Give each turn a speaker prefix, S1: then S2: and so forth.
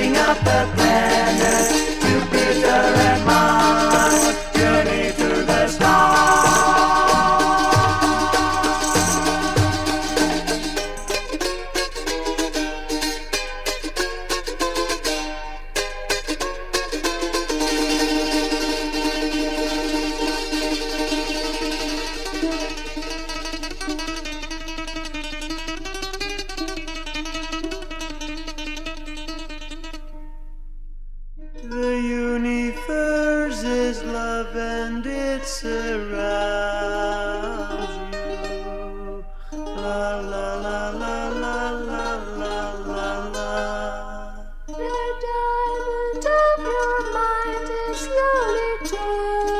S1: lighting up the planet. is love and it surrounds you. La la la la la la la la la. The diamond of your mind is slowly turning.